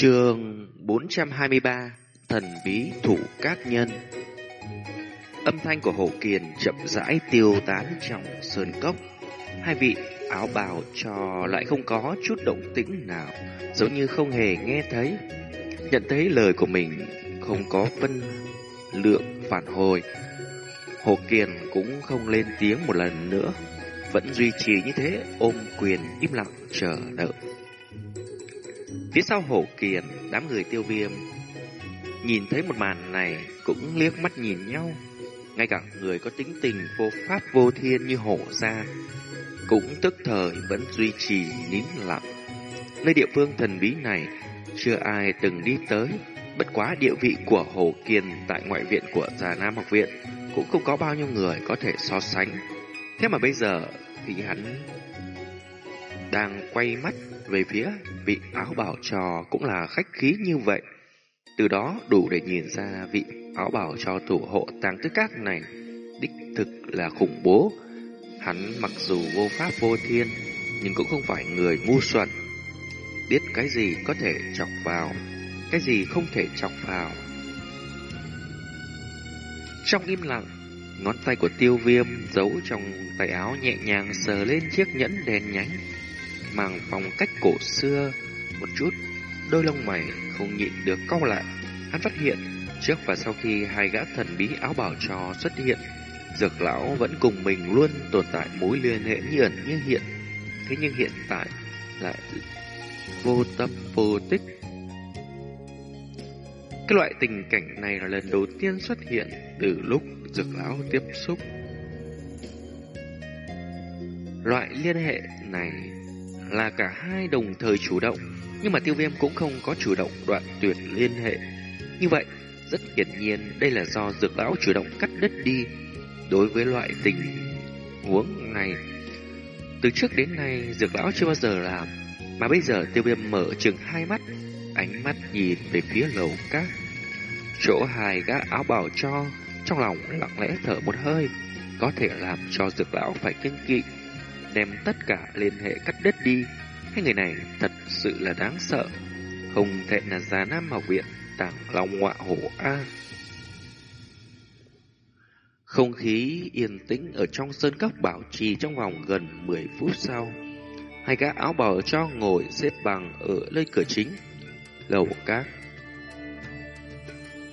Trường 423 Thần bí thủ các nhân Âm thanh của Hồ Kiền chậm rãi tiêu tán trong sơn cốc. Hai vị áo bào cho lại không có chút động tĩnh nào, giống như không hề nghe thấy. Nhận thấy lời của mình không có phân lượng phản hồi. Hồ Kiền cũng không lên tiếng một lần nữa, vẫn duy trì như thế ôm quyền im lặng chờ đợi. Phía sau hổ kiền, đám người tiêu viêm nhìn thấy một màn này cũng liếc mắt nhìn nhau. Ngay cả người có tính tình vô pháp vô thiên như hổ ra cũng tức thời vẫn duy trì nín lặng. Nơi địa phương thần bí này chưa ai từng đi tới, bất quá địa vị của Hồ Kiền tại ngoại viện của Già Nam học viện cũng không có bao nhiêu người có thể so sánh. Thế mà bây giờ thì hắn đang quay mắt về phía vị áo bảo trò cũng là khách khí như vậy. Từ đó đủ để nhìn ra vị áo bảo trò thủ hộ tàng tứ các này đích thực là khủng bố. Hắn mặc dù vô pháp vô thiên, nhưng cũng không phải người ngu xuẩn. Biết cái gì có thể chọc vào, cái gì không thể chọc vào. Trong im lặng, ngón tay của tiêu viêm giấu trong tay áo nhẹ nhàng sờ lên chiếc nhẫn đèn nhánh mang phong cách cổ xưa một chút, đôi lông mày không nhịn được cau lại. Hắn phát hiện trước và sau khi hai gã thần bí áo bảo trò xuất hiện, dược lão vẫn cùng mình luôn tồn tại mối liên hệ như ẩn như hiện. Thế nhưng hiện tại lại vô tâm vô tích. Cái loại tình cảnh này là lần đầu tiên xuất hiện từ lúc dược lão tiếp xúc. Loại liên hệ này là cả hai đồng thời chủ động, nhưng mà tiêu viêm cũng không có chủ động đoạn tuyệt liên hệ. Như vậy, rất hiển nhiên đây là do dược lão chủ động cắt đứt đi đối với loại tình huống này. Từ trước đến nay, dược lão chưa bao giờ làm, mà bây giờ tiêu viêm mở chừng hai mắt, ánh mắt nhìn về phía lầu cát. Chỗ hai gã áo bảo cho, trong lòng lặng lẽ thở một hơi, có thể làm cho dược lão phải kinh kỵ đem tất cả liên hệ cắt đứt đi. Hai người này thật sự là đáng sợ. Không thể là già nam học viện tàng long ngọa hổ A. Không khí yên tĩnh ở trong sơn cốc bảo trì trong vòng gần 10 phút sau. Hai gã áo bào cho ngồi xếp bằng ở nơi cửa chính. Lầu các.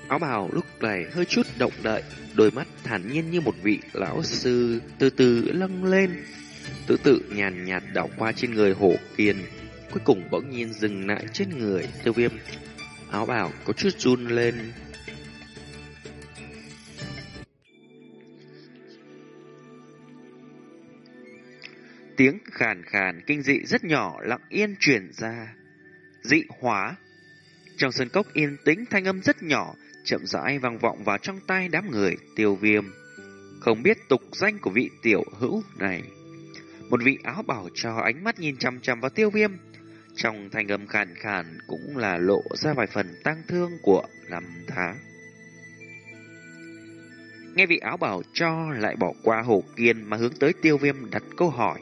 Áo bào lúc này hơi chút động đậy, đôi mắt thản nhiên như một vị lão sư từ từ lâng lên, tự tự nhàn nhạt đảo qua trên người hổ kiên, cuối cùng bỗng nhiên dừng lại trên người tiêu viêm. Áo bào có chút run lên. Tiếng khàn khàn kinh dị rất nhỏ lặng yên truyền ra. Dị hóa. Trong sân cốc yên tĩnh thanh âm rất nhỏ, chậm rãi vang vọng vào trong tai đám người tiêu viêm. Không biết tục danh của vị tiểu hữu này. Một vị áo bảo cho ánh mắt nhìn chăm chăm vào tiêu viêm. Trong thanh âm khàn khàn cũng là lộ ra vài phần tang thương của năm tháng. Nghe vị áo bảo cho lại bỏ qua hồ kiên mà hướng tới tiêu viêm đặt câu hỏi.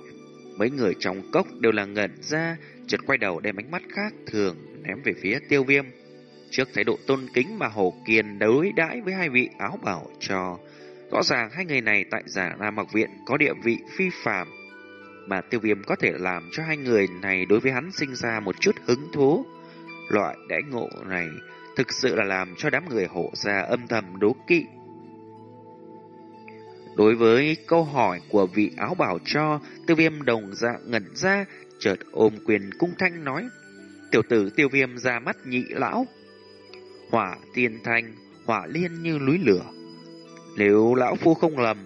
Mấy người trong cốc đều là ngẩn ra, chợt quay đầu đem ánh mắt khác thường ném về phía tiêu viêm. Trước thái độ tôn kính mà Hồ Kiên đối đãi với hai vị áo bảo cho, rõ ràng hai người này tại giả Nam Mạc Viện có địa vị phi phàm mà tiêu viêm có thể làm cho hai người này đối với hắn sinh ra một chút hứng thú. Loại đãi ngộ này thực sự là làm cho đám người hộ gia âm thầm đố kỵ. Đối với câu hỏi của vị áo bảo cho, tiêu viêm đồng dạng ngẩn ra, chợt ôm quyền cung thanh nói. Tiểu tử tiêu viêm ra mắt nhị lão. Hỏa tiên thanh, hỏa liên như núi lửa. Nếu lão phu không lầm,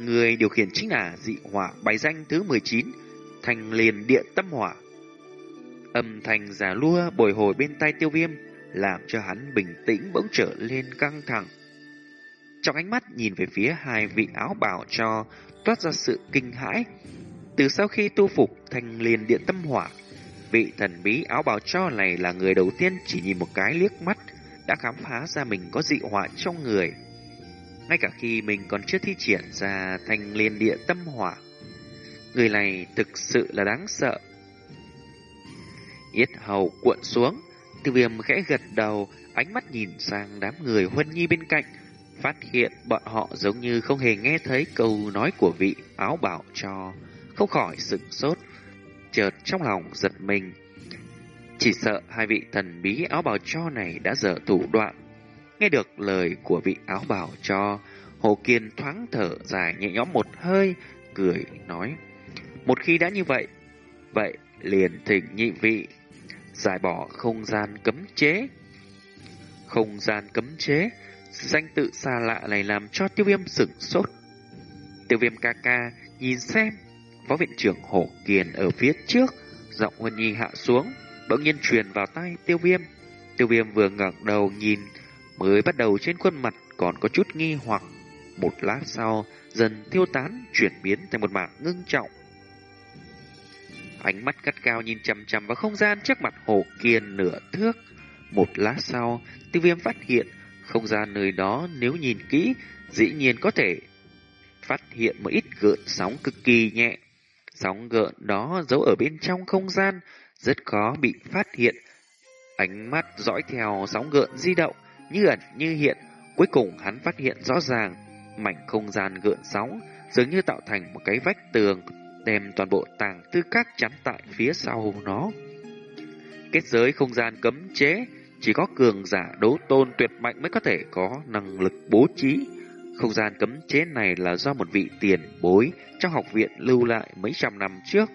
Người điều khiển chính là dị hỏa bài danh thứ 19, thành liền địa tâm hỏa. Âm thanh giả lua bồi hồi bên tai tiêu viêm, làm cho hắn bình tĩnh bỗng trở lên căng thẳng. Trong ánh mắt nhìn về phía hai vị áo bảo cho toát ra sự kinh hãi. Từ sau khi tu phục thành liền địa tâm hỏa, vị thần bí áo bào cho này là người đầu tiên chỉ nhìn một cái liếc mắt đã khám phá ra mình có dị hỏa trong người ngay cả khi mình còn chưa thi triển ra thành liên địa tâm hỏa. Người này thực sự là đáng sợ. Yết hầu cuộn xuống, Tiêu viêm khẽ gật đầu, ánh mắt nhìn sang đám người Huân Nhi bên cạnh, phát hiện bọn họ giống như không hề nghe thấy câu nói của vị áo bảo cho, không khỏi sửng sốt, chợt trong lòng giật mình. Chỉ sợ hai vị thần bí áo bào cho này đã dở thủ đoạn. Nghe được lời của vị áo bào cho, Hồ Kiên thoáng thở dài nhẹ nhõm một hơi, cười nói. Một khi đã như vậy, vậy liền thỉnh nhị vị giải bỏ không gian cấm chế. Không gian cấm chế, danh tự xa lạ này làm cho tiêu viêm sửng sốt. Tiêu viêm ca ca nhìn xem, phó viện trưởng hồ Kiền ở phía trước, giọng Huân Nhi hạ xuống, bỗng nhiên truyền vào tay tiêu viêm. Tiêu viêm vừa ngẩng đầu nhìn, mới bắt đầu trên khuôn mặt còn có chút nghi hoặc. Một lát sau, dần tiêu tán, chuyển biến thành một mạng ngưng trọng. Ánh mắt cắt cao nhìn chằm chằm vào không gian trước mặt Hồ Kiên nửa thước. Một lát sau, tiêu viêm phát hiện không gian nơi đó nếu nhìn kỹ, dĩ nhiên có thể phát hiện một ít gợn sóng cực kỳ nhẹ. Sóng gợn đó giấu ở bên trong không gian, rất khó bị phát hiện. Ánh mắt dõi theo sóng gợn di động, như ẩn như hiện. Cuối cùng hắn phát hiện rõ ràng, mảnh không gian gợn sóng dường như tạo thành một cái vách tường, đem toàn bộ tàng tư các chắn tại phía sau nó. Kết giới không gian cấm chế, chỉ có cường giả đấu tôn tuyệt mạnh mới có thể có năng lực bố trí. Không gian cấm chế này là do một vị tiền bối trong học viện lưu lại mấy trăm năm trước.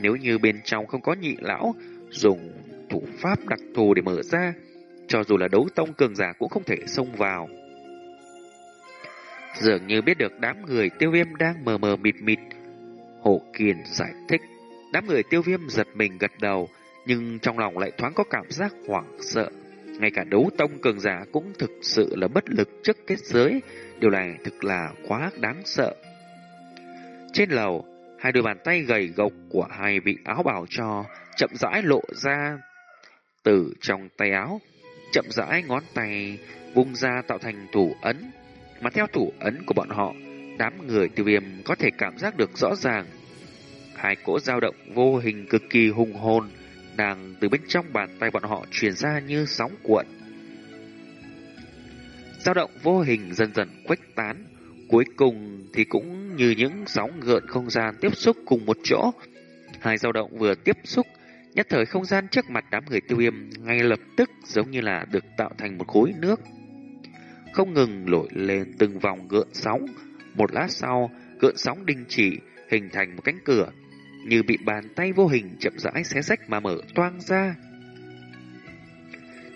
Nếu như bên trong không có nhị lão dùng thủ pháp đặc thù để mở ra, cho dù là đấu tông cường giả cũng không thể xông vào. Dường như biết được đám người tiêu viêm đang mờ mờ mịt mịt, Hồ Kiền giải thích. Đám người tiêu viêm giật mình gật đầu, nhưng trong lòng lại thoáng có cảm giác hoảng sợ. Ngay cả đấu tông cường giả cũng thực sự là bất lực trước kết giới, điều này thực là quá đáng sợ. Trên lầu, hai đôi bàn tay gầy gộc của hai vị áo bảo cho chậm rãi lộ ra từ trong tay áo. Chậm rãi ngón tay vung ra tạo thành thủ ấn, mà theo thủ ấn của bọn họ, đám người tiêu viêm có thể cảm giác được rõ ràng. Hai cỗ dao động vô hình cực kỳ hùng hồn, đang từ bên trong bàn tay bọn họ truyền ra như sóng cuộn. dao động vô hình dần dần khuếch tán, cuối cùng thì cũng như những sóng gợn không gian tiếp xúc cùng một chỗ. Hai dao động vừa tiếp xúc, nhất thời không gian trước mặt đám người tiêu viêm ngay lập tức giống như là được tạo thành một khối nước. Không ngừng nổi lên từng vòng gợn sóng, một lát sau, gợn sóng đình chỉ, hình thành một cánh cửa, như bị bàn tay vô hình chậm rãi xé rách mà mở toang ra.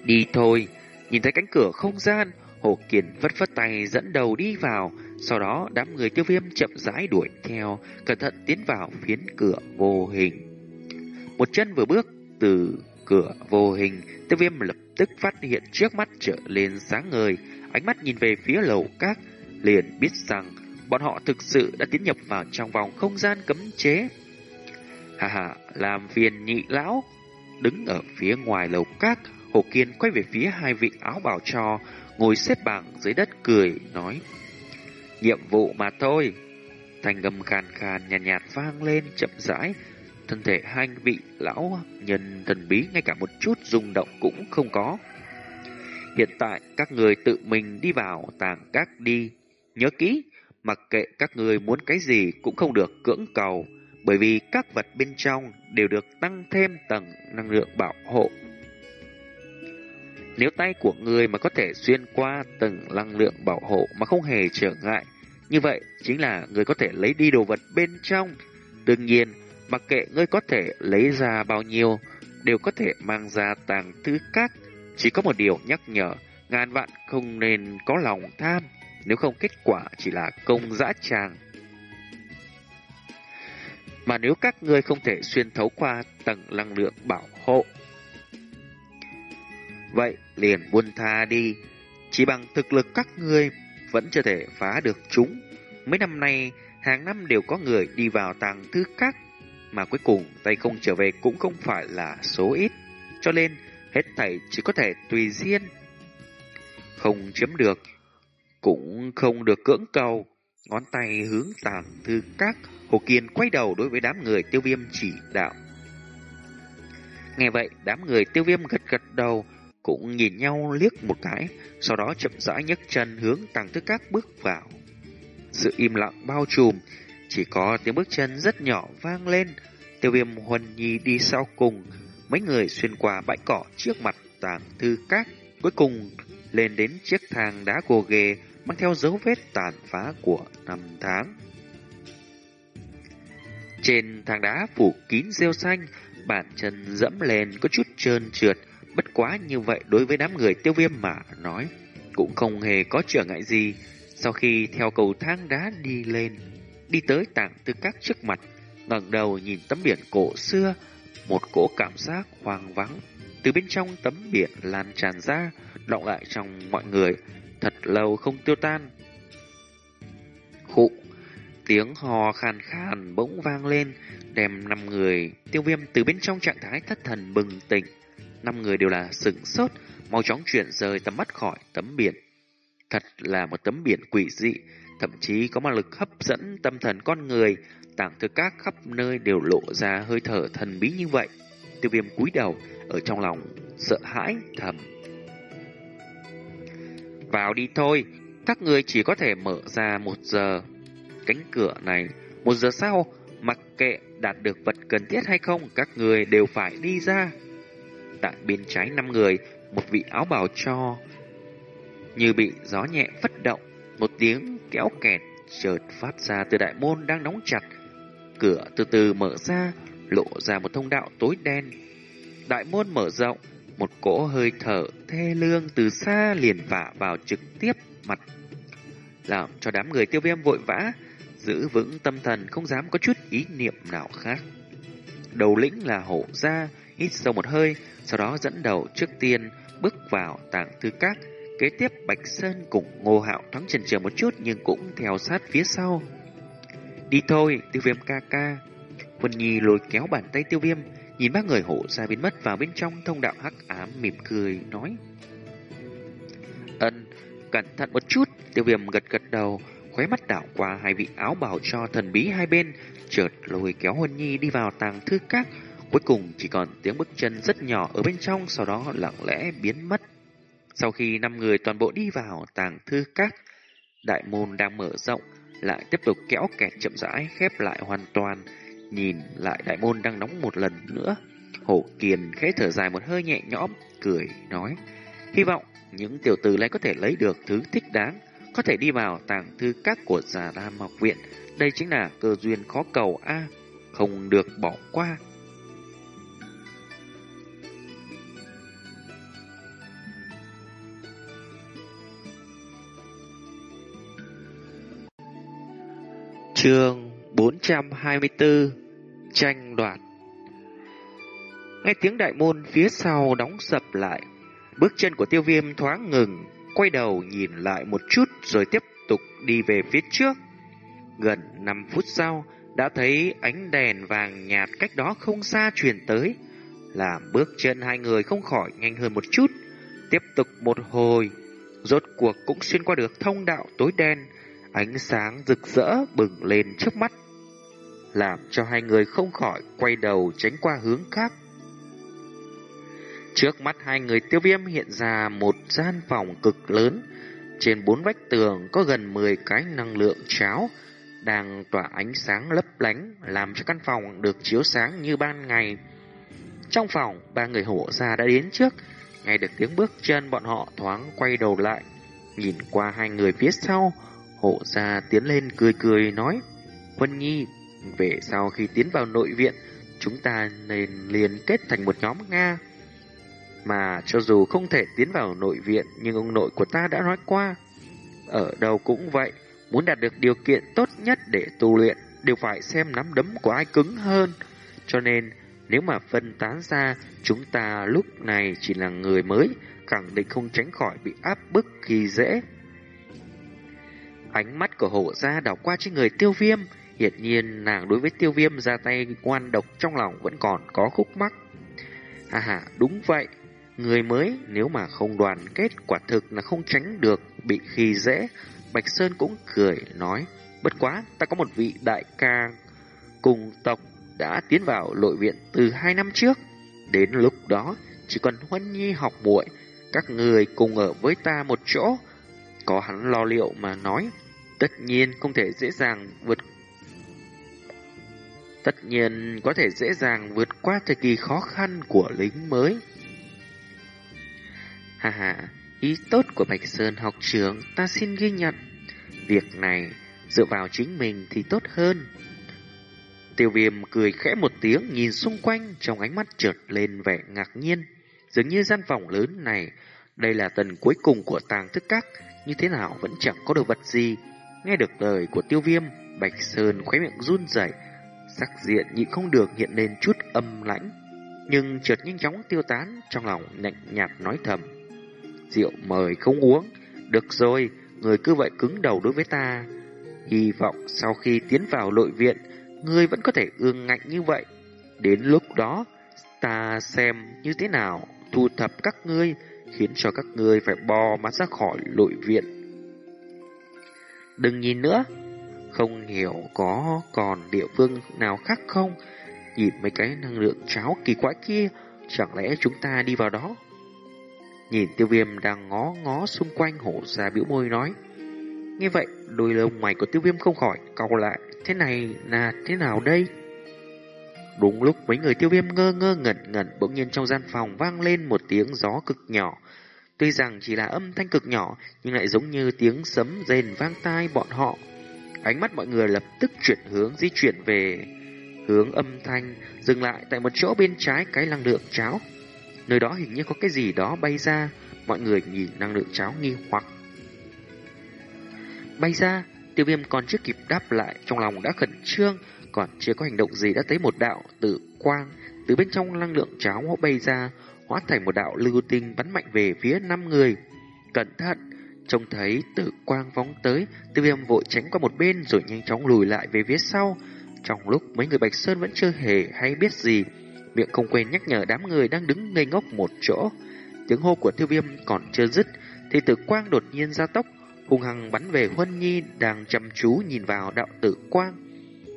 Đi thôi, nhìn thấy cánh cửa không gian, Hồ Kiền vất vất tay dẫn đầu đi vào, sau đó đám người tiêu viêm chậm rãi đuổi theo, cẩn thận tiến vào phiến cửa vô hình. Một chân vừa bước từ cửa vô hình, tiêu viêm lập tức phát hiện trước mắt trở lên sáng ngời, ánh mắt nhìn về phía lầu các, liền biết rằng bọn họ thực sự đã tiến nhập vào trong vòng không gian cấm chế. Hà hà, làm phiền nhị lão. Đứng ở phía ngoài lầu các, Hồ Kiên quay về phía hai vị áo bào cho, ngồi xếp bằng dưới đất cười, nói. Nhiệm vụ mà thôi. Thành gầm khàn khàn nhàn nhạt, nhạt vang lên chậm rãi. Thân thể hai vị lão nhân thần bí ngay cả một chút rung động cũng không có. Hiện tại các người tự mình đi vào tàng các đi. Nhớ kỹ, mặc kệ các người muốn cái gì cũng không được cưỡng cầu, bởi vì các vật bên trong đều được tăng thêm tầng năng lượng bảo hộ. Nếu tay của người mà có thể xuyên qua tầng năng lượng bảo hộ mà không hề trở ngại, như vậy chính là người có thể lấy đi đồ vật bên trong. Đương nhiên, mặc kệ ngươi có thể lấy ra bao nhiêu, đều có thể mang ra tàng thứ các. Chỉ có một điều nhắc nhở, ngàn vạn không nên có lòng tham nếu không kết quả chỉ là công dã tràng. Mà nếu các ngươi không thể xuyên thấu qua tầng năng lượng bảo hộ, vậy liền buông tha đi. Chỉ bằng thực lực các ngươi vẫn chưa thể phá được chúng. Mấy năm nay, hàng năm đều có người đi vào tàng thứ các, mà cuối cùng tay không trở về cũng không phải là số ít. Cho nên, hết thảy chỉ có thể tùy duyên. Không chiếm được cũng không được cưỡng cầu. Ngón tay hướng tàng thư các, Hồ Kiên quay đầu đối với đám người tiêu viêm chỉ đạo. Nghe vậy, đám người tiêu viêm gật gật đầu, cũng nhìn nhau liếc một cái, sau đó chậm rãi nhấc chân hướng tàng tư các bước vào. Sự im lặng bao trùm, chỉ có tiếng bước chân rất nhỏ vang lên, tiêu viêm huân nhi đi sau cùng, mấy người xuyên qua bãi cỏ trước mặt tàng thư các, cuối cùng lên đến chiếc thang đá gồ ghề mang theo dấu vết tàn phá của năm tháng. Trên thang đá phủ kín rêu xanh, bàn chân dẫm lên có chút trơn trượt, bất quá như vậy đối với đám người tiêu viêm mà nói, cũng không hề có trở ngại gì. Sau khi theo cầu thang đá đi lên, đi tới tạng tư các trước mặt, ngẩng đầu nhìn tấm biển cổ xưa, một cỗ cảm giác hoang vắng từ bên trong tấm biển lan tràn ra, động lại trong mọi người, thật lâu không tiêu tan. Khụ, tiếng hò khàn khàn bỗng vang lên, đem năm người tiêu viêm từ bên trong trạng thái thất thần bừng tỉnh. Năm người đều là sửng sốt, mau chóng chuyển rời tầm mắt khỏi tấm biển. Thật là một tấm biển quỷ dị, thậm chí có ma lực hấp dẫn tâm thần con người, tảng thư các khắp nơi đều lộ ra hơi thở thần bí như vậy. Tiêu viêm cúi đầu, ở trong lòng sợ hãi thầm. Vào đi thôi, các người chỉ có thể mở ra một giờ. Cánh cửa này, một giờ sau, mặc kệ đạt được vật cần thiết hay không, các người đều phải đi ra. Tại bên trái năm người, một vị áo bào cho, như bị gió nhẹ phất động, một tiếng kéo kẹt chợt phát ra từ đại môn đang đóng chặt. Cửa từ từ mở ra, lộ ra một thông đạo tối đen. Đại môn mở rộng, một cỗ hơi thở thê lương từ xa liền vả vào trực tiếp mặt, làm cho đám người tiêu viêm vội vã, giữ vững tâm thần không dám có chút ý niệm nào khác. Đầu lĩnh là hổ ra, ít sâu một hơi, sau đó dẫn đầu trước tiên bước vào tảng thư các, kế tiếp Bạch Sơn cùng Ngô Hạo thoáng chần chờ một chút nhưng cũng theo sát phía sau. Đi thôi, tiêu viêm ca ca. Quân Nhi lôi kéo bàn tay tiêu viêm, nhìn ba người hộ ra biến mất vào bên trong thông đạo hắc ám mỉm cười nói. Ân, cẩn thận một chút, tiêu viêm gật gật đầu, khóe mắt đảo qua hai vị áo bảo cho thần bí hai bên, chợt lôi kéo Huân Nhi đi vào tàng thư các, cuối cùng chỉ còn tiếng bước chân rất nhỏ ở bên trong, sau đó lặng lẽ biến mất. Sau khi năm người toàn bộ đi vào tàng thư các, đại môn đang mở rộng, lại tiếp tục kéo kẹt chậm rãi khép lại hoàn toàn, nhìn lại đại môn đang đóng một lần nữa. Hổ Kiền khẽ thở dài một hơi nhẹ nhõm, cười, nói, hy vọng những tiểu tử này có thể lấy được thứ thích đáng, có thể đi vào tàng thư các của già Lam học viện. Đây chính là cơ duyên khó cầu A, không được bỏ qua. Chương 424 Tranh đoạt. Nghe tiếng đại môn phía sau đóng sập lại, Bước chân của tiêu viêm thoáng ngừng, Quay đầu nhìn lại một chút Rồi tiếp tục đi về phía trước. Gần 5 phút sau, Đã thấy ánh đèn vàng nhạt cách đó không xa truyền tới, Làm bước chân hai người không khỏi nhanh hơn một chút, Tiếp tục một hồi, Rốt cuộc cũng xuyên qua được thông đạo tối đen Ánh sáng rực rỡ bừng lên trước mắt, làm cho hai người không khỏi quay đầu tránh qua hướng khác. Trước mắt hai người tiêu viêm hiện ra một gian phòng cực lớn, trên bốn vách tường có gần 10 cái năng lượng cháo, đang tỏa ánh sáng lấp lánh, làm cho căn phòng được chiếu sáng như ban ngày. Trong phòng, ba người hổ ra đã đến trước, nghe được tiếng bước chân bọn họ thoáng quay đầu lại, nhìn qua hai người phía sau, Hộ gia tiến lên cười cười nói, Vân Nhi, về sau khi tiến vào nội viện, chúng ta nên liên kết thành một nhóm Nga. Mà cho dù không thể tiến vào nội viện, nhưng ông nội của ta đã nói qua, ở đâu cũng vậy, muốn đạt được điều kiện tốt nhất để tu luyện, đều phải xem nắm đấm của ai cứng hơn. Cho nên, nếu mà phân tán ra, chúng ta lúc này chỉ là người mới, khẳng định không tránh khỏi bị áp bức khi dễ. Ánh mắt của hổ ra đảo qua trên người tiêu viêm. Hiển nhiên nàng đối với tiêu viêm ra tay ngoan độc trong lòng vẫn còn có khúc mắc. Hà hà, đúng vậy. Người mới nếu mà không đoàn kết quả thực là không tránh được bị khi dễ. Bạch Sơn cũng cười nói. Bất quá, ta có một vị đại ca cùng tộc đã tiến vào nội viện từ hai năm trước. Đến lúc đó, chỉ cần Huân Nhi học muội, các người cùng ở với ta một chỗ. Có hắn lo liệu mà nói, tất nhiên không thể dễ dàng vượt tất nhiên có thể dễ dàng vượt qua thời kỳ khó khăn của lính mới. Hà hà, ý tốt của Bạch Sơn học trưởng ta xin ghi nhận. Việc này dựa vào chính mình thì tốt hơn. Tiêu viêm cười khẽ một tiếng nhìn xung quanh trong ánh mắt trượt lên vẻ ngạc nhiên. Dường như gian phòng lớn này, đây là tầng cuối cùng của tàng thức các, như thế nào vẫn chẳng có đồ vật gì. Nghe được lời của tiêu viêm, Bạch Sơn khóe miệng run rẩy sắc diện nhịn không được hiện lên chút âm lãnh. Nhưng chợt nhanh chóng tiêu tán trong lòng lạnh nhạt nói thầm. Rượu mời không uống, được rồi, người cứ vậy cứng đầu đối với ta. Hy vọng sau khi tiến vào nội viện, ngươi vẫn có thể ương ngạnh như vậy. Đến lúc đó, ta xem như thế nào thu thập các ngươi, khiến cho các ngươi phải bò mắt ra khỏi nội viện. Đừng nhìn nữa, không hiểu có còn địa phương nào khác không? Nhìn mấy cái năng lượng cháo kỳ quái kia, chẳng lẽ chúng ta đi vào đó? Nhìn tiêu viêm đang ngó ngó xung quanh hổ ra biểu môi nói. Nghe vậy, đôi lông mày của tiêu viêm không khỏi cau lại. Thế này là thế nào đây? Đúng lúc mấy người tiêu viêm ngơ ngơ ngẩn ngẩn bỗng nhiên trong gian phòng vang lên một tiếng gió cực nhỏ. Tuy rằng chỉ là âm thanh cực nhỏ nhưng lại giống như tiếng sấm rền vang tai bọn họ. Ánh mắt mọi người lập tức chuyển hướng di chuyển về hướng âm thanh, dừng lại tại một chỗ bên trái cái năng lượng cháo. Nơi đó hình như có cái gì đó bay ra, mọi người nhìn năng lượng cháo nghi hoặc. Bay ra, tiêu viêm còn chưa kịp đáp lại, trong lòng đã khẩn trương, còn chưa có hành động gì đã thấy một đạo tử quang từ bên trong năng lượng cháo bay ra, hóa thành một đạo lưu tinh bắn mạnh về phía năm người. Cẩn thận! Trông thấy tử quang phóng tới, tiêu viêm vội tránh qua một bên rồi nhanh chóng lùi lại về phía sau. Trong lúc mấy người Bạch Sơn vẫn chưa hề hay biết gì, miệng không quên nhắc nhở đám người đang đứng ngây ngốc một chỗ. Tiếng hô của tiêu viêm còn chưa dứt, thì tử quang đột nhiên ra tốc, hung hăng bắn về Huân Nhi đang chăm chú nhìn vào đạo tử quang.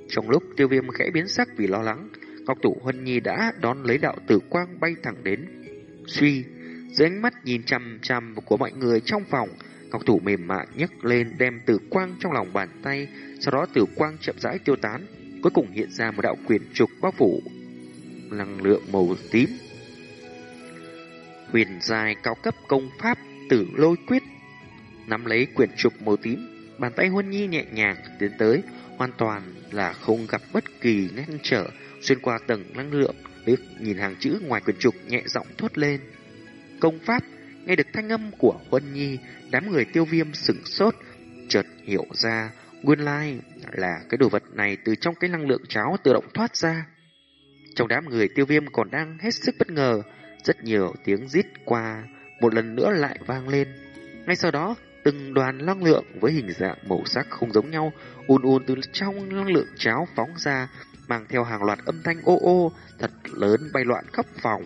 Trong lúc tiêu viêm khẽ biến sắc vì lo lắng, Ngọc Tủ Huân Nhi đã đón lấy đạo tử quang bay thẳng đến. Suy, dưới ánh mắt nhìn chăm chăm của mọi người trong phòng, Ngọc thủ mềm mại nhấc lên đem tử quang trong lòng bàn tay, sau đó tử quang chậm rãi tiêu tán, cuối cùng hiện ra một đạo quyền trục bao phủ năng lượng màu tím. Huyền dài cao cấp công pháp tử lôi quyết nắm lấy quyển trục màu tím, bàn tay Huân Nhi nhẹ nhàng tiến tới, hoàn toàn là không gặp bất kỳ ngăn trở, xuyên qua tầng năng lượng, liếc nhìn hàng chữ ngoài quyển trục nhẹ giọng thốt lên. Công pháp Nghe được thanh âm của Huân Nhi, đám người tiêu viêm sửng sốt, chợt hiểu ra, nguyên lai là cái đồ vật này từ trong cái năng lượng cháo tự động thoát ra. Trong đám người tiêu viêm còn đang hết sức bất ngờ, rất nhiều tiếng rít qua, một lần nữa lại vang lên. Ngay sau đó, từng đoàn năng lượng với hình dạng màu sắc không giống nhau, ùn ùn từ trong năng lượng cháo phóng ra, mang theo hàng loạt âm thanh ô ô, thật lớn bay loạn khắp phòng.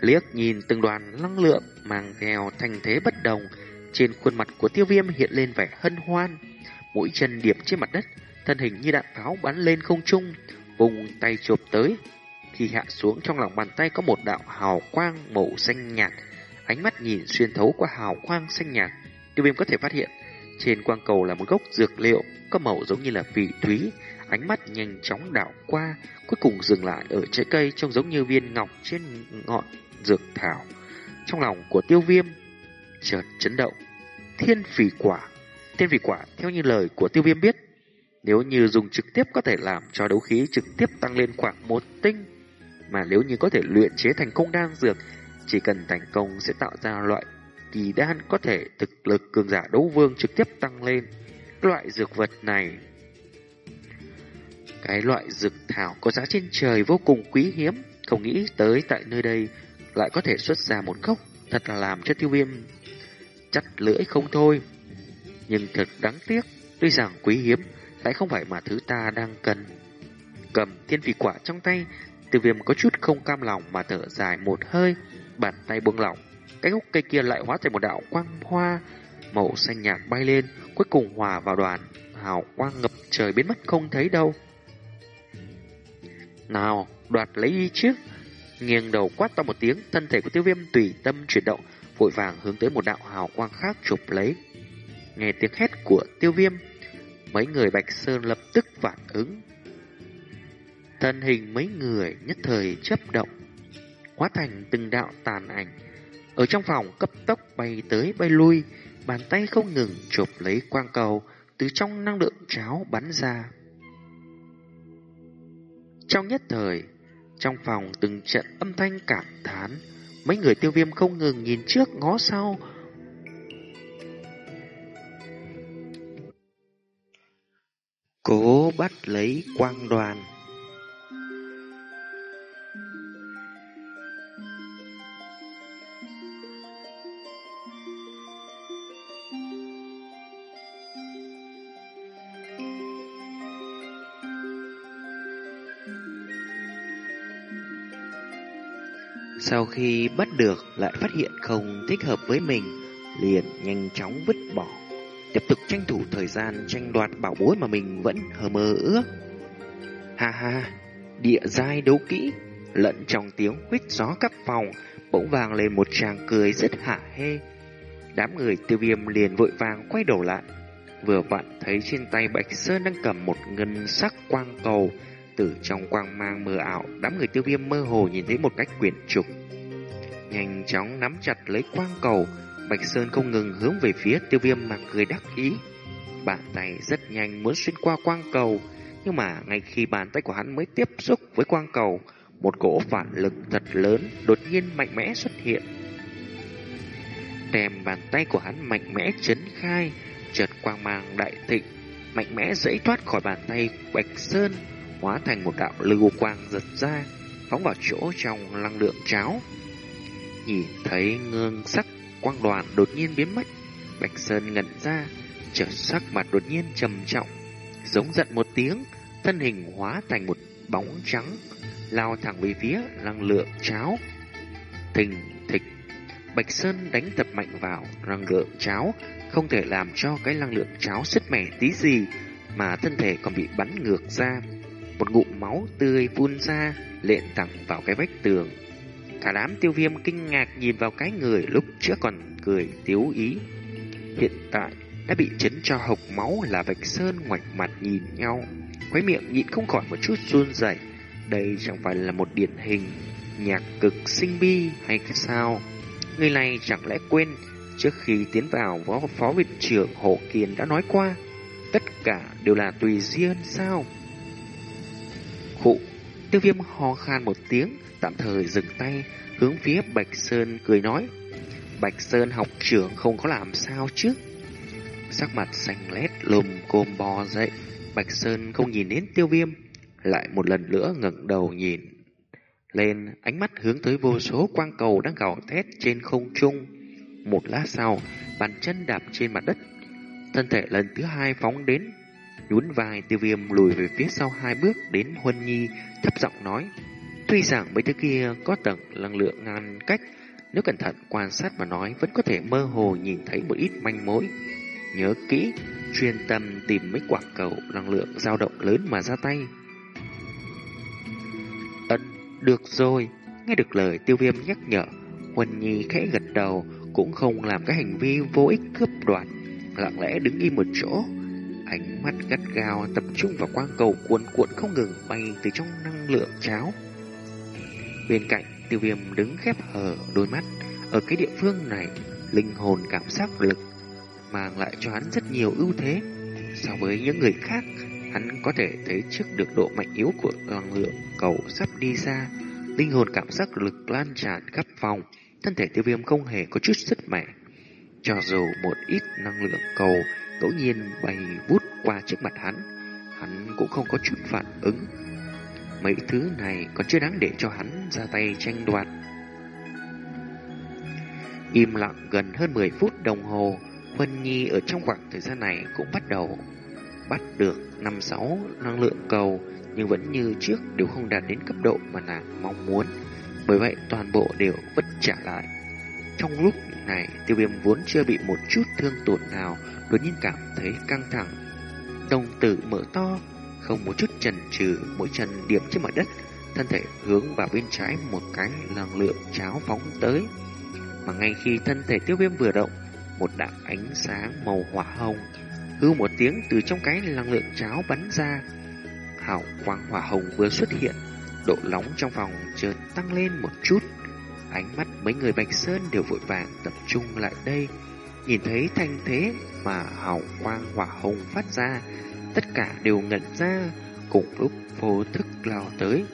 Liếc nhìn từng đoàn năng lượng mang theo thành thế bất đồng, trên khuôn mặt của tiêu viêm hiện lên vẻ hân hoan. Mũi chân điệp trên mặt đất, thân hình như đạn pháo bắn lên không trung, vùng tay chộp tới. Khi hạ xuống trong lòng bàn tay có một đạo hào quang màu xanh nhạt, ánh mắt nhìn xuyên thấu qua hào quang xanh nhạt, tiêu viêm có thể phát hiện trên quang cầu là một gốc dược liệu có màu giống như là vị thúy, ánh mắt nhanh chóng đảo qua, cuối cùng dừng lại ở trái cây trông giống như viên ngọc trên ngọn dược thảo. Trong lòng của tiêu viêm chợt chấn động. Thiên phỉ quả. Thiên phỉ quả theo như lời của tiêu viêm biết. Nếu như dùng trực tiếp có thể làm cho đấu khí trực tiếp tăng lên khoảng một tinh. Mà nếu như có thể luyện chế thành công đan dược, chỉ cần thành công sẽ tạo ra loại kỳ đan có thể thực lực cường giả đấu vương trực tiếp tăng lên. Loại dược vật này cái loại dược thảo có giá trên trời vô cùng quý hiếm, không nghĩ tới tại nơi đây lại có thể xuất ra một gốc, thật là làm cho tiêu viêm chắt lưỡi không thôi. Nhưng thật đáng tiếc, tuy rằng quý hiếm, lại không phải mà thứ ta đang cần. Cầm thiên vị quả trong tay, tiêu viêm có chút không cam lòng mà thở dài một hơi, bàn tay buông lỏng. Cái gốc cây kia lại hóa thành một đạo quang hoa, màu xanh nhạt bay lên, cuối cùng hòa vào đoàn, hào quang ngập trời biến mất không thấy đâu. Nào, đoạt lấy y trước. Nghiêng đầu quát to một tiếng, thân thể của tiêu viêm tùy tâm chuyển động, vội vàng hướng tới một đạo hào quang khác chụp lấy. Nghe tiếng hét của tiêu viêm, mấy người Bạch Sơn lập tức phản ứng. Thân hình mấy người nhất thời chấp động, hóa thành từng đạo tàn ảnh. Ở trong phòng cấp tốc bay tới bay lui, bàn tay không ngừng chụp lấy quang cầu từ trong năng lượng cháo bắn ra. Trong nhất thời, trong phòng từng trận âm thanh cảm thán, mấy người tiêu viêm không ngừng nhìn trước ngó sau. Cố bắt lấy quang đoàn. Sau khi bắt được lại phát hiện không thích hợp với mình, liền nhanh chóng vứt bỏ. Tiếp tục tranh thủ thời gian tranh đoạt bảo bối mà mình vẫn hờ mơ ước. Ha ha, địa giai đấu kỹ, lẫn trong tiếng huyết gió cắp phòng, bỗng vàng lên một tràng cười rất hạ hê. Đám người tiêu viêm liền vội vàng quay đầu lại. Vừa vặn thấy trên tay Bạch Sơn đang cầm một ngân sắc quang cầu, từ trong quang mang mờ ảo, đám người tiêu viêm mơ hồ nhìn thấy một cách quyển trục. Nhanh chóng nắm chặt lấy quang cầu, Bạch Sơn không ngừng hướng về phía tiêu viêm mà cười đắc ý. Bàn tay rất nhanh muốn xuyên qua quang cầu, nhưng mà ngay khi bàn tay của hắn mới tiếp xúc với quang cầu, một cỗ phản lực thật lớn đột nhiên mạnh mẽ xuất hiện. Đem bàn tay của hắn mạnh mẽ chấn khai, chợt quang mang đại thịnh, mạnh mẽ dẫy thoát khỏi bàn tay Bạch Sơn, hóa thành một đạo lưu quang giật ra, phóng vào chỗ trong năng lượng cháo. Nhìn thấy ngương sắc quang đoàn đột nhiên biến mất, Bạch Sơn ngẩn ra, trở sắc mặt đột nhiên trầm trọng, giống giận một tiếng, thân hình hóa thành một bóng trắng, lao thẳng về phía năng lượng cháo. Thình thịch, Bạch Sơn đánh tập mạnh vào năng lượng cháo, không thể làm cho cái năng lượng cháo sứt mẻ tí gì, mà thân thể còn bị bắn ngược ra. Một ngụm máu tươi phun ra, lện thẳng vào cái vách tường. Cả đám tiêu viêm kinh ngạc nhìn vào cái người lúc trước còn cười tiếu ý. Hiện tại đã bị chấn cho hộc máu là vạch Sơn ngoạch mặt nhìn nhau. Khói miệng nhịn không khỏi một chút run rẩy. Đây chẳng phải là một điển hình nhạc cực sinh bi hay sao? Người này chẳng lẽ quên trước khi tiến vào võ phó viện trưởng Hồ Kiền đã nói qua tất cả đều là tùy duyên sao? Khụ, tiêu viêm ho khan một tiếng, tạm thời dừng tay, hướng phía Bạch Sơn cười nói. Bạch Sơn học trưởng không có làm sao chứ? Sắc mặt xanh lét lùm côm bò dậy, Bạch Sơn không nhìn đến tiêu viêm, lại một lần nữa ngẩng đầu nhìn. Lên, ánh mắt hướng tới vô số quang cầu đang gào thét trên không trung. Một lát sau, bàn chân đạp trên mặt đất, thân thể lần thứ hai phóng đến. Nhún vai tiêu viêm lùi về phía sau hai bước đến Huân Nhi, thấp giọng nói. Tuy rằng mấy thứ kia có tầng năng lượng ngăn cách, nếu cẩn thận quan sát mà nói vẫn có thể mơ hồ nhìn thấy một ít manh mối. Nhớ kỹ, chuyên tâm tìm mấy quả cầu năng lượng dao động lớn mà ra tay. Ấn, được rồi, nghe được lời tiêu viêm nhắc nhở, Huân Nhi khẽ gật đầu, cũng không làm cái hành vi vô ích cướp đoạt, lặng lẽ đứng im một chỗ. Ánh mắt gắt gao tập trung vào quang cầu cuộn cuộn không ngừng bay từ trong năng lượng cháo. Bên cạnh, tiêu viêm đứng khép hờ đôi mắt. Ở cái địa phương này, linh hồn cảm giác lực mang lại cho hắn rất nhiều ưu thế. So với những người khác, hắn có thể thấy trước được độ mạnh yếu của năng lượng cầu sắp đi ra. Linh hồn cảm giác lực lan tràn khắp phòng, thân thể tiêu viêm không hề có chút sức mẻ. Cho dù một ít năng lượng cầu ngẫu nhiên bay vút qua trước mặt hắn, hắn cũng không có chút phản ứng. Mấy thứ này còn chưa đáng để cho hắn ra tay tranh đoạt. Im lặng gần hơn 10 phút đồng hồ, Huân Nhi ở trong khoảng thời gian này cũng bắt đầu bắt được 5-6 năng lượng cầu nhưng vẫn như trước đều không đạt đến cấp độ mà nàng mong muốn. Bởi vậy toàn bộ đều vất trả lại. Trong lúc này, tiêu viêm vốn chưa bị một chút thương tổn nào, đột nhiên cảm thấy căng thẳng. Đồng tử mở to, không một chút chần chừ mỗi chân điểm trên mặt đất, thân thể hướng vào bên trái một cái năng lượng cháo phóng tới. Mà ngay khi thân thể tiêu viêm vừa động, một đạo ánh sáng màu hỏa hồng hư một tiếng từ trong cái năng lượng cháo bắn ra. Hào quang hỏa hồng vừa xuất hiện, độ nóng trong phòng chợt tăng lên một chút. Ánh mắt mấy người Bạch Sơn đều vội vàng tập trung lại đây, nhìn thấy thanh thế mà hào quang hỏa hồng phát ra, tất cả đều ngẩn ra, cùng lúc vô thức lao tới.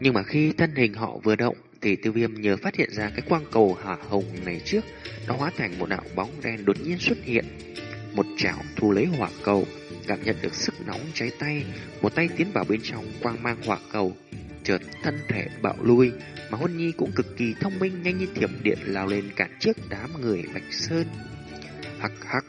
Nhưng mà khi thân hình họ vừa động thì tiêu viêm nhờ phát hiện ra cái quang cầu hỏa hồng này trước, nó hóa thành một đạo bóng đen đột nhiên xuất hiện. Một chảo thu lấy hỏa cầu, cảm nhận được sức nóng cháy tay, một tay tiến vào bên trong quang mang hỏa cầu, chợt thân thể bạo lui, mà Huân Nhi cũng cực kỳ thông minh nhanh như thiểm điện lao lên cản trước đám người Bạch Sơn. Hắc hắc,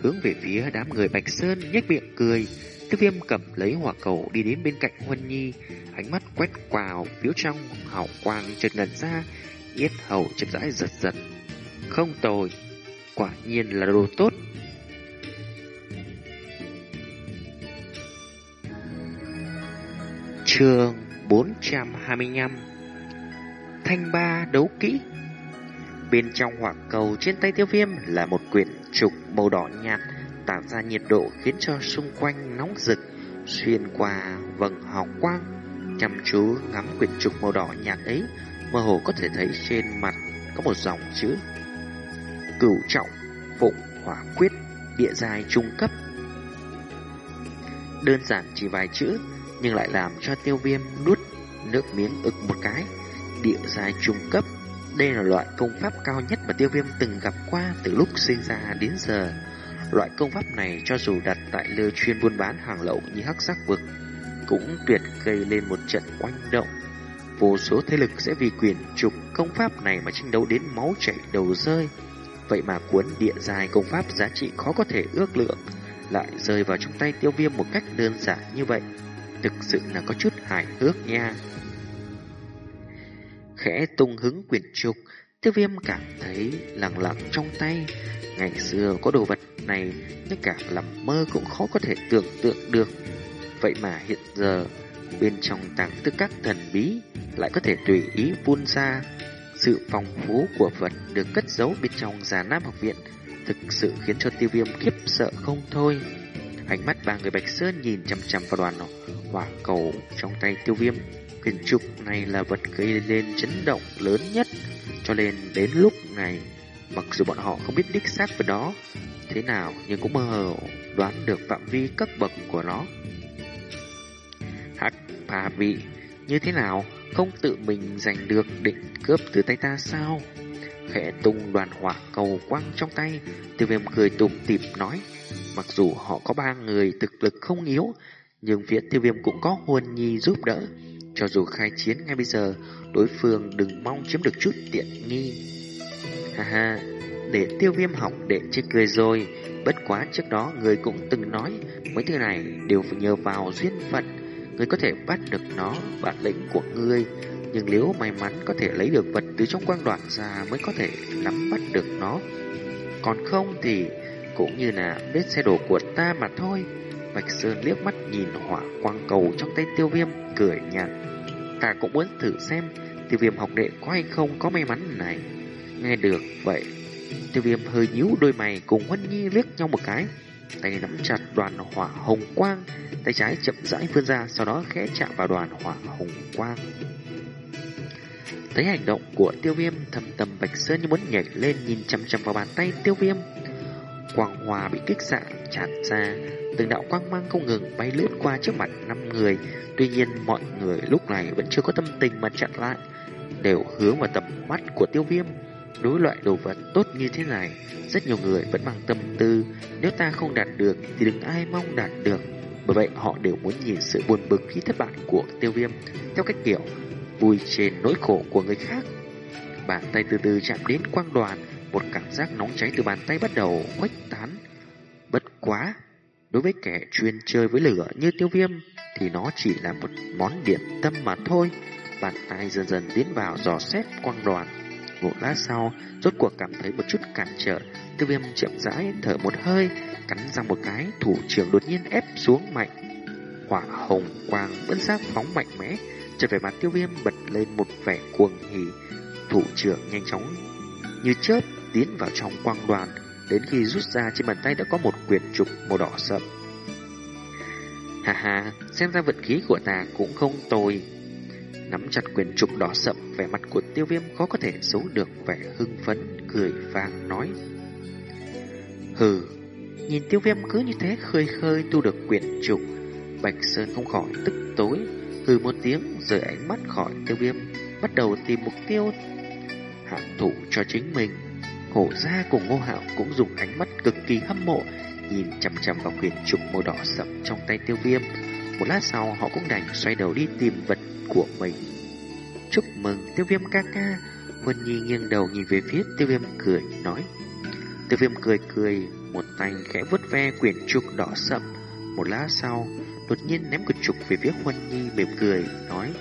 hướng về phía đám người Bạch Sơn nhếch miệng cười, Tiêu viêm cầm lấy hỏa cầu đi đến bên cạnh Huân Nhi, ánh mắt quét vào phía trong hào quang chợt ngẩn ra, yết hầu chậm rãi giật giật. Không tồi, quả nhiên là đồ tốt. Trường 425 Thanh ba đấu kỹ Bên trong hỏa cầu trên tay tiêu viêm là một quyển trục màu đỏ nhạt, tạo ra nhiệt độ khiến cho xung quanh nóng rực, xuyên qua vầng hào quang. Chăm chú ngắm quyển trục màu đỏ nhạt ấy, mơ hồ có thể thấy trên mặt có một dòng chữ. Cửu trọng, phụng hỏa quyết, địa dài trung cấp. Đơn giản chỉ vài chữ, nhưng lại làm cho tiêu viêm nuốt nước miếng ực một cái. Địa dài trung cấp đây là loại công pháp cao nhất mà tiêu viêm từng gặp qua từ lúc sinh ra đến giờ Loại công pháp này cho dù đặt tại lơ chuyên buôn bán hàng lậu như hắc sắc vực, cũng tuyệt gây lên một trận oanh động. Vô số thế lực sẽ vì quyền trục công pháp này mà tranh đấu đến máu chảy đầu rơi. Vậy mà cuốn địa dài công pháp giá trị khó có thể ước lượng, lại rơi vào trong tay tiêu viêm một cách đơn giản như vậy. Thực sự là có chút hài hước nha. Khẽ tung hứng quyển trục, tiêu viêm cảm thấy lặng lặng trong tay, Ngày xưa có đồ vật này, nhưng cả làm mơ cũng khó có thể tưởng tượng được. Vậy mà hiện giờ, bên trong tàng tư các thần bí lại có thể tùy ý buôn ra. Sự phong phú của vật được cất giấu bên trong già nam học viện thực sự khiến cho tiêu viêm khiếp sợ không thôi. Ánh mắt ba người Bạch Sơn nhìn chăm chăm vào đoàn hỏa cầu trong tay tiêu viêm. Quyền trục này là vật gây lên chấn động lớn nhất, cho nên đến lúc này Mặc dù bọn họ không biết đích xác về đó thế nào nhưng cũng mơ hồ đoán được phạm vi cấp bậc của nó. Hắc bà Vị như thế nào không tự mình giành được định cướp từ tay ta sao? Khẽ tung đoàn hỏa cầu quăng trong tay, tiêu viêm cười tủm tỉm nói. Mặc dù họ có ba người thực lực không yếu, nhưng phía tiêu viêm cũng có huân nhi giúp đỡ. Cho dù khai chiến ngay bây giờ, đối phương đừng mong chiếm được chút tiện nghi. Ha ha, để tiêu viêm học để chết cười rồi. Bất quá trước đó người cũng từng nói mấy thứ này đều phải nhờ vào duyên phận. Người có thể bắt được nó, bản lĩnh của người. Nhưng nếu may mắn có thể lấy được vật từ trong quang đoạn ra mới có thể nắm bắt được nó. Còn không thì cũng như là vết xe đổ của ta mà thôi. Bạch Sơn liếc mắt nhìn hỏa quang cầu trong tay tiêu viêm, cười nhạt. Ta cũng muốn thử xem tiêu viêm học đệ có hay không có may mắn này. Nghe được vậy, tiêu viêm hơi nhíu đôi mày cùng Huân Nhi liếc nhau một cái. Tay nắm chặt đoàn hỏa hồng quang, tay trái chậm rãi vươn ra, sau đó khẽ chạm vào đoàn hỏa hồng quang. Thấy hành động của tiêu viêm thầm tầm Bạch Sơn như muốn nhảy lên nhìn chăm chăm vào bàn tay tiêu viêm. Quang hòa bị kích xạ tràn ra, từng đạo quang mang không ngừng bay lướt qua trước mặt năm người. Tuy nhiên mọi người lúc này vẫn chưa có tâm tình mà chặn lại, đều hướng vào tầm mắt của tiêu viêm. Đối loại đồ vật tốt như thế này, rất nhiều người vẫn mang tâm tư, nếu ta không đạt được thì đừng ai mong đạt được. Bởi vậy họ đều muốn nhìn sự buồn bực khi thất bại của tiêu viêm theo cách kiểu vui trên nỗi khổ của người khác. Bàn tay từ từ chạm đến quang đoàn, một cảm giác nóng cháy từ bàn tay bắt đầu khuếch tán. Quá, đối với kẻ chuyên chơi với lửa như tiêu viêm thì nó chỉ là một món điểm tâm mà thôi. Bàn tay dần dần tiến vào dò xét quang đoàn một lát sau, rốt cuộc cảm thấy một chút cản trở, tiêu viêm chậm rãi thở một hơi, cắn răng một cái, thủ trưởng đột nhiên ép xuống mạnh. hỏa hồng quang vẫn sát phóng mạnh mẽ, trở về mặt tiêu viêm bật lên một vẻ cuồng hỉ. Thủ trưởng nhanh chóng như chớp tiến vào trong quang đoàn, đến khi rút ra trên bàn tay đã có một quyển trục màu đỏ sậm. Hà hà, xem ra vận khí của ta cũng không tồi. Nắm chặt quyển trục đỏ sậm, vẻ mặt của tiêu viêm khó có thể giấu được vẻ hưng phấn, cười vang nói. Hừ, nhìn tiêu viêm cứ như thế khơi khơi tu được quyển trục, Bạch Sơn không khỏi tức tối, hừ một tiếng rời ánh mắt khỏi tiêu viêm, bắt đầu tìm mục tiêu hạ thủ cho chính mình. Hổ gia cùng ngô hạo cũng dùng ánh mắt cực kỳ hâm mộ, nhìn chằm chằm vào quyển trục màu đỏ sậm trong tay tiêu viêm. Một lát sau họ cũng đành xoay đầu đi tìm vật của mình. Chúc mừng tiêu viêm ca ca. Huân Nhi nghiêng đầu nhìn về phía tiêu viêm cười nói. Tiêu viêm cười cười, một tay khẽ vứt ve quyển trục đỏ sậm. Một lát sau, đột nhiên ném quyển trục về phía Huân Nhi mỉm cười, nói.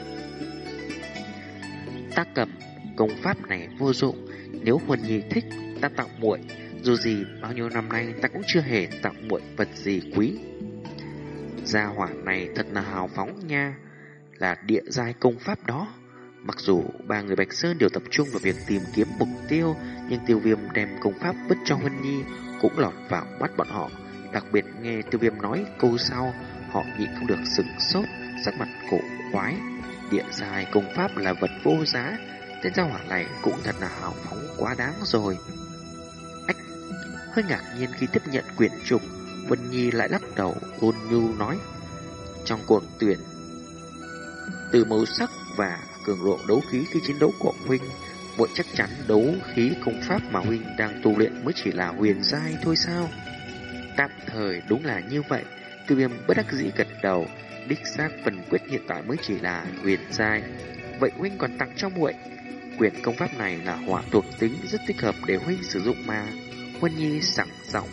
Ta cầm công pháp này vô dụng, nếu Huân Nhi thích, ta tặng muội. Dù gì, bao nhiêu năm nay ta cũng chưa hề tặng muội vật gì quý. Gia hỏa này thật là hào phóng nha, là địa giai công pháp đó. Mặc dù ba người Bạch Sơn đều tập trung vào việc tìm kiếm mục tiêu, nhưng tiêu viêm đem công pháp vứt cho Huân Nhi cũng lọt vào mắt bọn họ. Đặc biệt nghe tiêu viêm nói câu sau, họ nhịn không được sửng sốt, sắc mặt cổ quái. Địa giai công pháp là vật vô giá, tên gia hỏa này cũng thật là hào phóng quá đáng rồi. Ách, hơi ngạc nhiên khi tiếp nhận quyển trục, Vân Nhi lại lắc đầu ôn nhu nói. Trong cuộc tuyển, từ màu sắc và cường độ đấu khí khi chiến đấu của huynh, muội chắc chắn đấu khí công pháp mà huynh đang tu luyện mới chỉ là huyền giai thôi sao? Tạm thời đúng là như vậy, tiêu viêm bất đắc dĩ gật đầu, đích xác phần quyết hiện tại mới chỉ là huyền giai. Vậy huynh còn tặng cho muội Quyển công pháp này là hỏa thuộc tính rất thích hợp để huynh sử dụng mà. Huân Nhi sẵn giọng.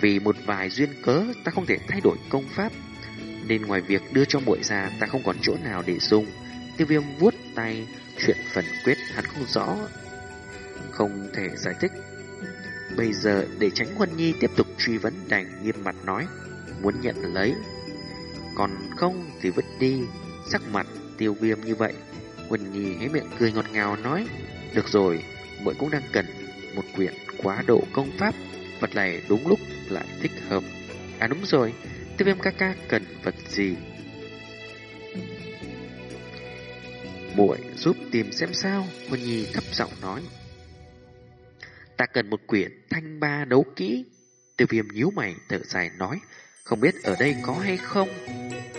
Vì một vài duyên cớ ta không thể thay đổi công pháp, nên ngoài việc đưa cho muội ra ta không còn chỗ nào để dùng. Tiêu viêm vuốt tay, chuyện phần quyết hắn không rõ, không thể giải thích. Bây giờ để tránh Huân Nhi tiếp tục truy vấn đành nghiêm mặt nói, muốn nhận lấy. Còn không thì vứt đi, sắc mặt tiêu viêm như vậy Huân Nhi hé miệng cười ngọt ngào nói, được rồi, muội cũng đang cần một quyển quá độ công pháp, vật này đúng lúc lại thích hợp. À đúng rồi, tiêu viêm ca ca cần vật gì? Muội giúp tìm xem sao, Huân Nhi thấp giọng nói. Ta cần một quyển thanh ba đấu kỹ. Tiêu viêm nhíu mày thở dài nói, không biết ở đây có hay không?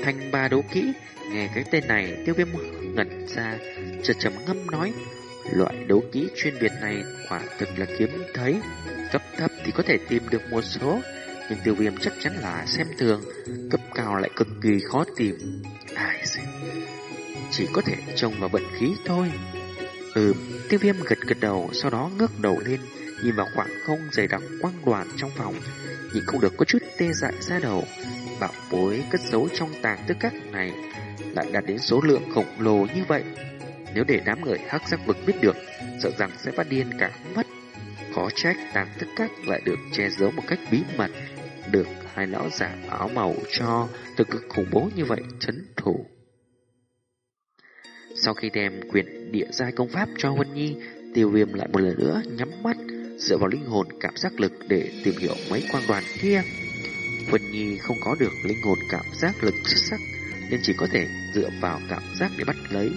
Thanh ba đấu kỹ Nghe cái tên này, tiêu viêm ngẩn ra, chợt trầm ngâm nói, loại đấu kỹ chuyên biệt này quả thực là kiếm thấy. Cấp thấp thì có thể tìm được một số, nhưng tiêu viêm chắc chắn là xem thường, cấp cao lại cực kỳ khó tìm. Ai xem, chỉ có thể trông vào vận khí thôi. Ừ, tiêu viêm gật gật đầu, sau đó ngước đầu lên, nhìn vào khoảng không dày đặc quang đoàn trong phòng, nhìn không được có chút tê dại ra đầu. Bảo bối cất giấu trong tàng tư các này lại đạt đến số lượng khổng lồ như vậy. Nếu để đám người hắc giác vực biết được, sợ rằng sẽ phát điên cả mất. Khó trách tàng thức các lại được che giấu một cách bí mật, được hai lão giả áo màu cho thực cực khủng bố như vậy chấn thủ. Sau khi đem quyền địa giai công pháp cho Huân Nhi, tiêu viêm lại một lần nữa nhắm mắt, dựa vào linh hồn cảm giác lực để tìm hiểu mấy quang đoàn kia. Huân Nhi không có được linh hồn cảm giác lực xuất sắc, nên chỉ có thể dựa vào cảm giác để bắt lấy.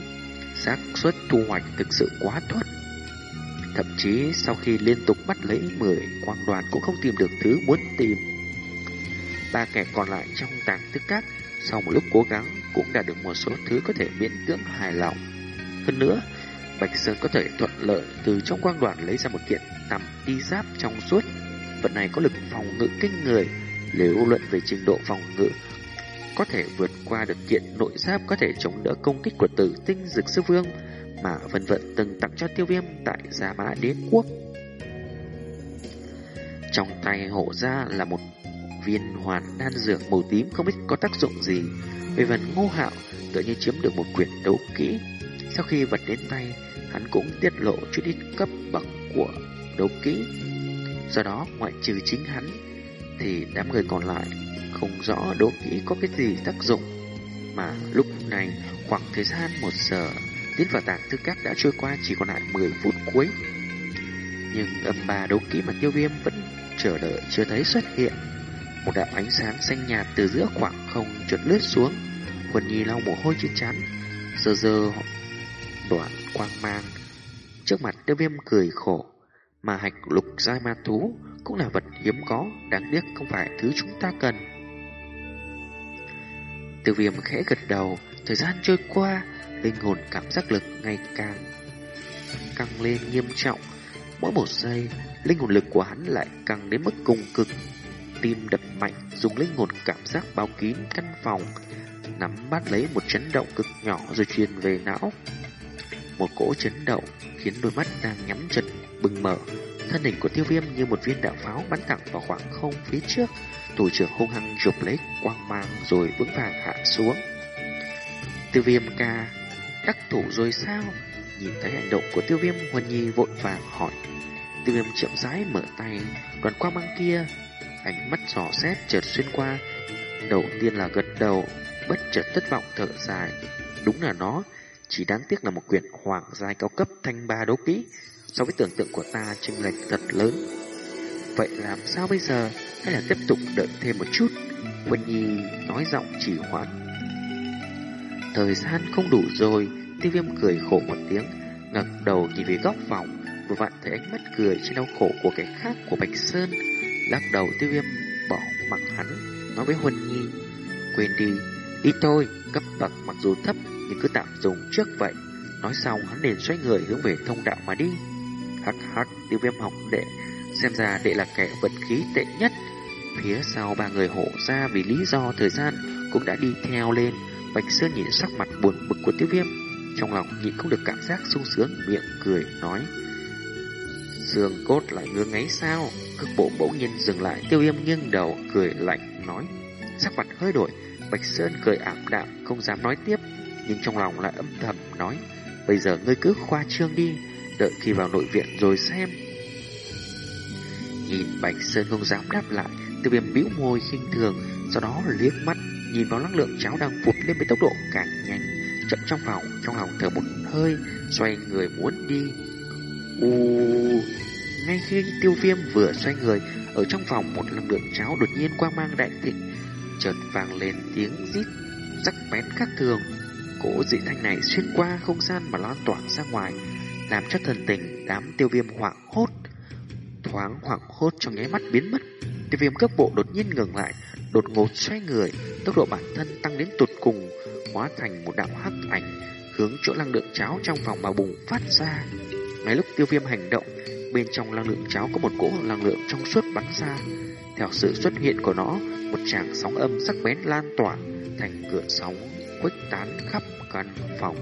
xác suất thu hoạch thực sự quá thấp. Thậm chí sau khi liên tục bắt lấy 10 quang đoàn cũng không tìm được thứ muốn tìm. Ba kẻ còn lại trong tàng thức các sau một lúc cố gắng cũng đạt được một số thứ có thể miễn cưỡng hài lòng. Hơn nữa, Bạch Sơn có thể thuận lợi từ trong quang đoàn lấy ra một kiện tầm ti giáp trong suốt. Vật này có lực phòng ngự kinh người, nếu luận về trình độ phòng ngự có thể vượt qua được kiện nội giáp có thể chống đỡ công kích của tử tinh dực sư vương mà vân vận từng tặng cho tiêu viêm tại Gia Mã Đế Quốc. Trong tay hộ ra là một viên hoàn đan dược màu tím không biết có tác dụng gì. Về phần ngô hạo tự nhiên chiếm được một quyển đấu kỹ. Sau khi vật đến tay, hắn cũng tiết lộ chút ít cấp bậc của đấu kỹ. Do đó, ngoại trừ chính hắn, thì đám người còn lại không rõ đấu kỹ có cái gì tác dụng. Mà lúc này khoảng thời gian một giờ tiến vào tàng thư các đã trôi qua chỉ còn lại 10 phút cuối. Nhưng âm ba đấu kỹ mà tiêu viêm vẫn chờ đợi chưa thấy xuất hiện. Một đạo ánh sáng xanh nhạt từ giữa khoảng không trượt lướt xuống. Huân Nhi lau mồ hôi trên chán, giờ giờ đoạn quang mang. Trước mặt tiêu viêm cười khổ, mà hạch lục giai ma thú cũng là vật hiếm có, đáng tiếc không phải thứ chúng ta cần. Tiêu viêm khẽ gật đầu, thời gian trôi qua, linh hồn cảm giác lực ngày càng căng lên nghiêm trọng. Mỗi một giây, linh hồn lực của hắn lại căng đến mức cùng cực. Tim đập mạnh, dùng linh hồn cảm giác bao kín căn phòng, nắm bắt lấy một chấn động cực nhỏ rồi truyền về não. Một cỗ chấn động khiến đôi mắt đang nhắm chặt bừng mở. Thân hình của tiêu viêm như một viên đạo pháo bắn thẳng vào khoảng không phía trước. Thủ trưởng hung hăng chụp lấy quang mang rồi vững vàng hạ xuống. Tiêu viêm ca, đắc thủ rồi sao? Nhìn thấy hành động của tiêu viêm Huân Nhi vội vàng hỏi. Tiêu viêm chậm rãi mở tay, đoàn quang mang kia, ánh mắt dò xét chợt xuyên qua. Đầu tiên là gật đầu, bất chợt thất vọng thở dài. Đúng là nó, chỉ đáng tiếc là một quyển hoàng giai cao cấp thanh ba đấu kỹ, so với tưởng tượng của ta chênh lệch thật lớn. Vậy làm sao bây giờ? Hay là tiếp tục đợi thêm một chút? Vân Nhi nói giọng chỉ hoãn. Thời gian không đủ rồi, tiêu viêm cười khổ một tiếng, ngẩng đầu nhìn về góc phòng, vừa vặn thấy ánh mắt cười trên đau khổ của cái khác của Bạch Sơn. Lắc đầu tiêu viêm bỏ mặc hắn, nói với Huân Nhi, quên đi, đi thôi, cấp bậc mặc dù thấp nhưng cứ tạm dùng trước vậy. Nói xong hắn liền xoay người hướng về thông đạo mà đi. Hắc hắc, tiêu viêm học đệ, xem ra đệ là kẻ vật khí tệ nhất. Phía sau ba người hộ ra vì lý do thời gian cũng đã đi theo lên. Bạch Sơn nhìn sắc mặt buồn bực của tiêu viêm, trong lòng nhịn không được cảm giác sung sướng, miệng cười nói. sương cốt lại ngứa ngáy sao? Cước bộ bỗng nhiên dừng lại, tiêu viêm nghiêng đầu, cười lạnh, nói. Sắc mặt hơi đổi, Bạch Sơn cười ảm đạm, không dám nói tiếp, nhưng trong lòng lại âm thầm nói. Bây giờ ngươi cứ khoa trương đi, đợi khi vào nội viện rồi xem. Nhìn Bạch Sơn không dám đáp lại, tiêu viêm bĩu môi khinh thường, sau đó liếc mắt nhìn vào năng lượng cháo đang vụt lên với tốc độ càng nhanh, chậm trong phòng, trong lòng thở một hơi, xoay người muốn đi. U ngay khi tiêu viêm vừa xoay người, ở trong phòng một năng lượng cháo đột nhiên quang mang đại thịnh, chợt vang lên tiếng rít sắc bén khác thường. Cỗ dị thanh này xuyên qua không gian mà lan tỏa ra ngoài, làm cho thần tình đám tiêu viêm hoảng hốt. Thoáng hoảng hốt trong nháy mắt biến mất, tiêu viêm cấp bộ đột nhiên ngừng lại, đột ngột xoay người, tốc độ bản thân tăng đến tụt cùng, hóa thành một đạo hắc ảnh, hướng chỗ năng lượng cháo trong phòng mà bùng phát ra. Ngay lúc tiêu viêm hành động, bên trong năng lượng cháo có một cỗ năng lượng trong suốt bắn ra. Theo sự xuất hiện của nó, một tràng sóng âm sắc bén lan tỏa thành cửa sóng khuếch tán khắp căn phòng.